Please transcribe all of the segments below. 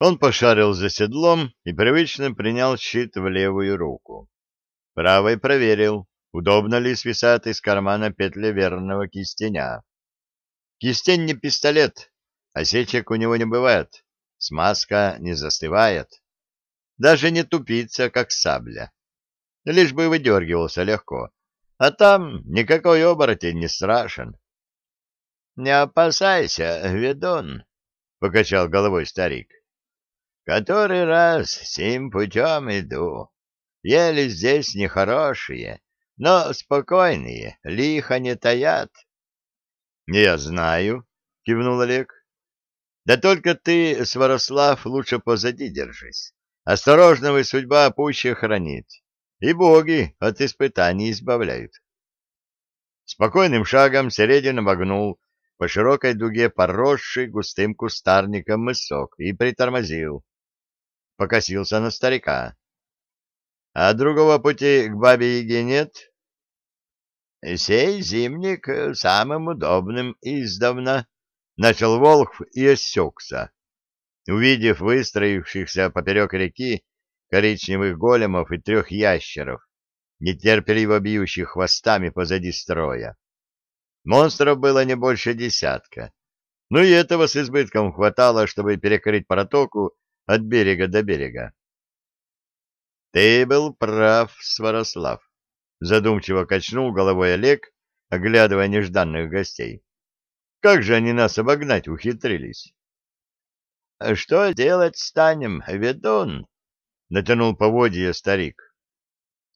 Он пошарил за седлом и привычно принял щит в левую руку. Правой проверил, удобно ли свисает из кармана петля верного кистеня. Кистень не пистолет, осечек у него не бывает, смазка не застывает. Даже не тупится, как сабля. Лишь бы выдергивался легко. А там никакой оборотень не страшен. — Не опасайся, ведун, — покачал головой старик. — Который раз сим путем иду. Ели здесь нехорошие, но спокойные, лихо не таят. — Я знаю, — кивнул Олег. — Да только ты, Сварослав, лучше позади держись. Осторожного судьба пуще хранит, и боги от испытаний избавляют. Спокойным шагом Середин обогнул по широкой дуге поросший густым кустарником мысок и притормозил. Покосился на старика. — А другого пути к бабе-яге нет? — Сей зимник самым удобным издавна, — начал Волх и осекся. Увидев выстроившихся поперек реки коричневых големов и трех ящеров, нетерпеливо бьющих хвостами позади строя. Монстров было не больше десятка, но и этого с избытком хватало, чтобы перекрыть протоку от берега до берега. — Ты был прав, Сварослав, — задумчиво качнул головой Олег, оглядывая нежданных гостей. — Как же они нас обогнать ухитрились? — Что делать станем, ведун? — натянул поводья старик.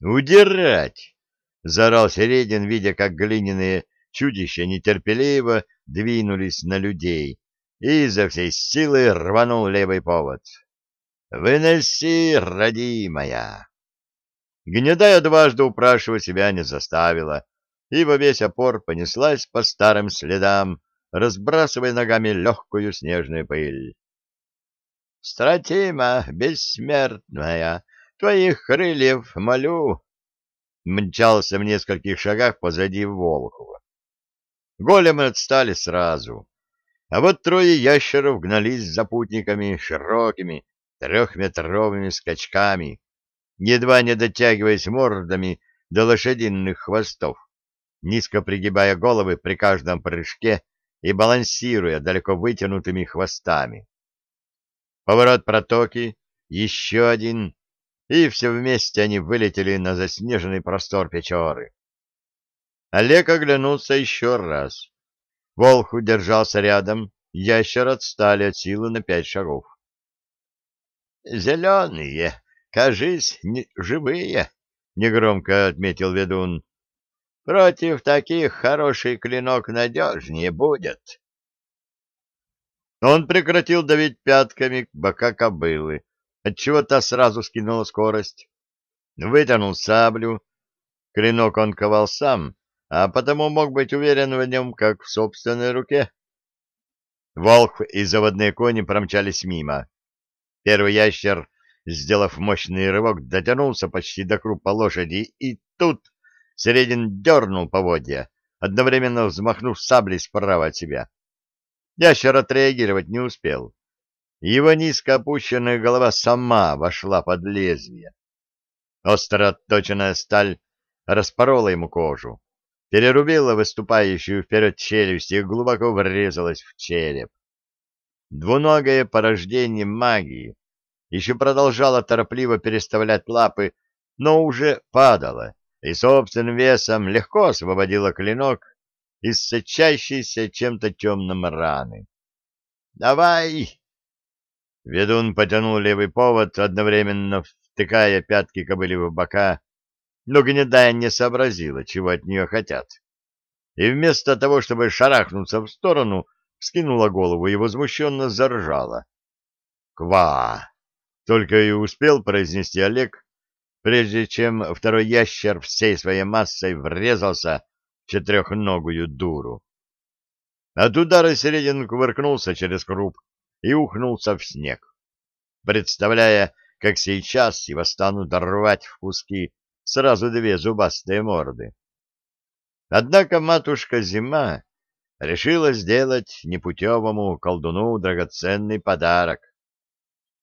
«Удирать!» — заорал Середин, видя, как глиняные чудища нетерпеливо двинулись на людей, и изо всей силы рванул левый повод. «Выноси, родимая!» Гнедая дважды упрашивать себя не заставила, и во весь опор понеслась по старым следам, разбрасывая ногами легкую снежную пыль. Стратима бессмертная, твоих крыльев молю, мчался в нескольких шагах позади Волхова. Големы отстали сразу, а вот трое ящеров гнались за путниками широкими трехметровыми скачками, едва не дотягиваясь мордами до лошадиных хвостов, низко пригибая головы при каждом прыжке и балансируя далеко вытянутыми хвостами. Поворот протоки, еще один, и все вместе они вылетели на заснеженный простор Печоры. Олег оглянулся еще раз. Волх удержался рядом, ящер отстали от силы на пять шагов. — Зеленые, кажись, не живые, — негромко отметил ведун. — Против таких хороший клинок надежнее будет. Он прекратил давить пятками бока кобылы, отчего та сразу скинула скорость. Вытянул саблю. Клинок он ковал сам, а потому мог быть уверен в нем, как в собственной руке. Волк и заводные кони промчались мимо. Первый ящер, сделав мощный рывок, дотянулся почти до крупа лошади, и тут Середин дернул поводья, одновременно взмахнув саблей справа от себя. Ящер отреагировать не успел. Его низко опущенная голова сама вошла под лезвие. Остро отточенная сталь распорола ему кожу, перерубила выступающую вперед челюсть и глубоко врезалась в череп. Двуногое порождение магии еще продолжало торопливо переставлять лапы, но уже падало и собственным весом легко освободило клинок из сочащейся чем-то темным раны. «Давай!» Ведун потянул левый повод, одновременно втыкая пятки кобыли в бока, но гнедая не сообразила, чего от нее хотят. И вместо того, чтобы шарахнуться в сторону, вскинула голову и возмущенно заржала. «Ква!» — только и успел произнести Олег, прежде чем второй ящер всей своей массой врезался четырехногую дуру. От удара Середин кувыркнулся через круп и ухнулся в снег, представляя, как сейчас его станут рвать в куски сразу две зубастые морды. Однако матушка-зима решила сделать непутевому колдуну драгоценный подарок.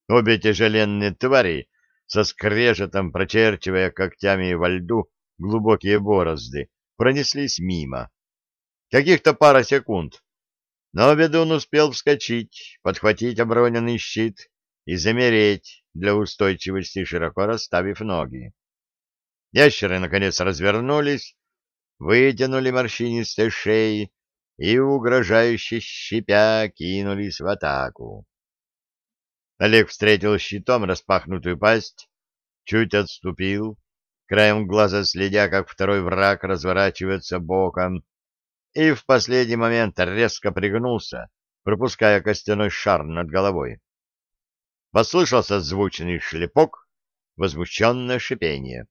Обе тяжеленные твари, со скрежетом прочерчивая когтями во льду глубокие борозды, пронеслись мимо. Каких-то пара секунд, но ведун успел вскочить, подхватить обороненный щит и замереть для устойчивости, широко расставив ноги. Ящеры, наконец, развернулись, вытянули морщинистые шеи и, угрожающе щипя, кинулись в атаку. Олег встретил щитом распахнутую пасть, чуть отступил, краем глаза следя, как второй враг разворачивается боком, и в последний момент резко пригнулся, пропуская костяной шар над головой. Послышался звучный шлепок, возмущенное шипение.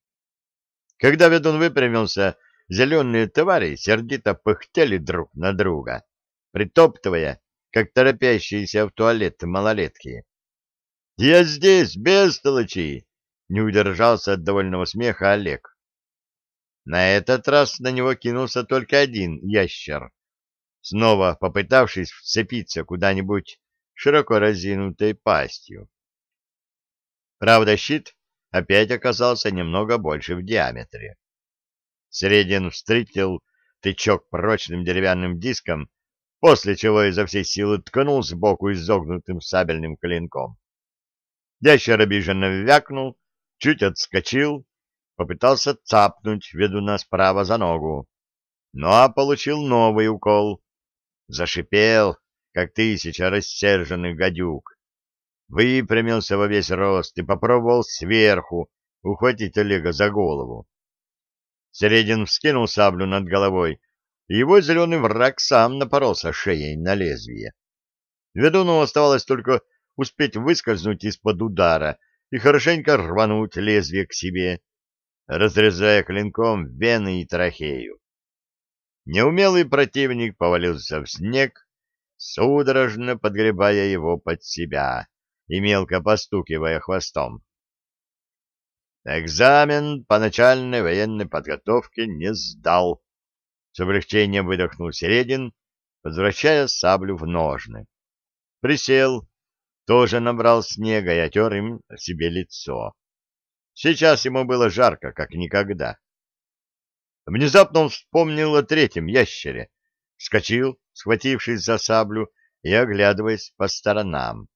Когда ведун выпрямился, зеленые твари сердито пыхтели друг на друга, притоптывая, как торопящиеся в туалет малолетки. «Я здесь, бестолочи!» — не удержался от довольного смеха Олег. На этот раз на него кинулся только один ящер, снова попытавшись вцепиться куда-нибудь широко разинутой пастью. Правда, щит опять оказался немного больше в диаметре. Средин встретил тычок прочным деревянным диском, после чего изо всей силы ткнул сбоку изогнутым сабельным клинком. Ящер обиженно вякнул, чуть отскочил, попытался цапнуть ведуна справа за ногу, но получил новый укол. Зашипел, как тысяча рассерженных гадюк, выпрямился во весь рост и попробовал сверху ухватить Олега за голову. Середин вскинул саблю над головой, и его зеленый враг сам напоролся шеей на лезвие. Ведуну оставалось только успеть выскользнуть из-под удара и хорошенько рвануть лезвие к себе, разрезая клинком вены и трахею. Неумелый противник повалился в снег, судорожно подгребая его под себя и мелко постукивая хвостом. Экзамен по начальной военной подготовке не сдал. С облегчением выдохнул Середин, возвращая саблю в ножны. Присел, тоже набрал снега и отер им себе лицо. Сейчас ему было жарко, как никогда. Внезапно он вспомнил о третьем ящере, вскочил, схватившись за саблю и оглядываясь по сторонам.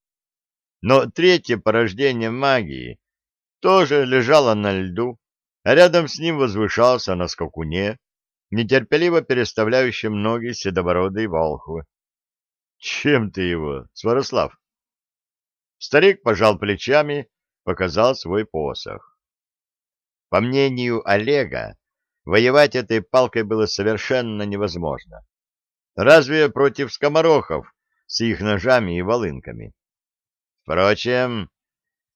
Но третье порождение магии тоже лежало на льду, а рядом с ним возвышался на скакуне, нетерпеливо переставляющим ноги седобородый волхвы. — Чем ты его, Сварослав? Старик пожал плечами, показал свой посох. По мнению Олега, воевать этой палкой было совершенно невозможно. Разве против скоморохов с их ножами и волынками? Впрочем,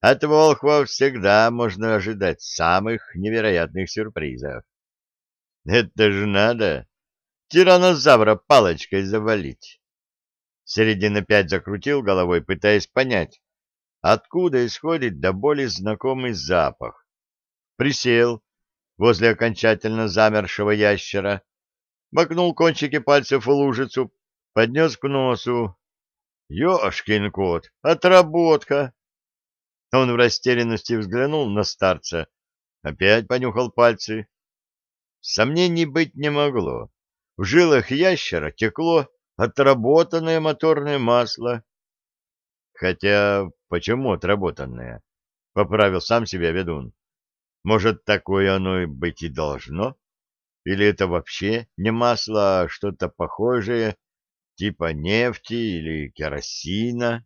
от волхвов всегда можно ожидать самых невероятных сюрпризов. Это же надо тиранозавра палочкой завалить. Середин опять закрутил головой, пытаясь понять, откуда исходит до боли знакомый запах. Присел возле окончательно замершего ящера, макнул кончики пальцев в лужицу, поднес к носу, Ёшкин кот, отработка! Он в растерянности взглянул на старца, опять понюхал пальцы. Сомнений быть не могло. В жилах ящера текло отработанное моторное масло. Хотя, почему отработанное? Поправил сам себя ведун. Может, такое оно и быть и должно? Или это вообще не масло, а что-то похожее типа нефти или керосина.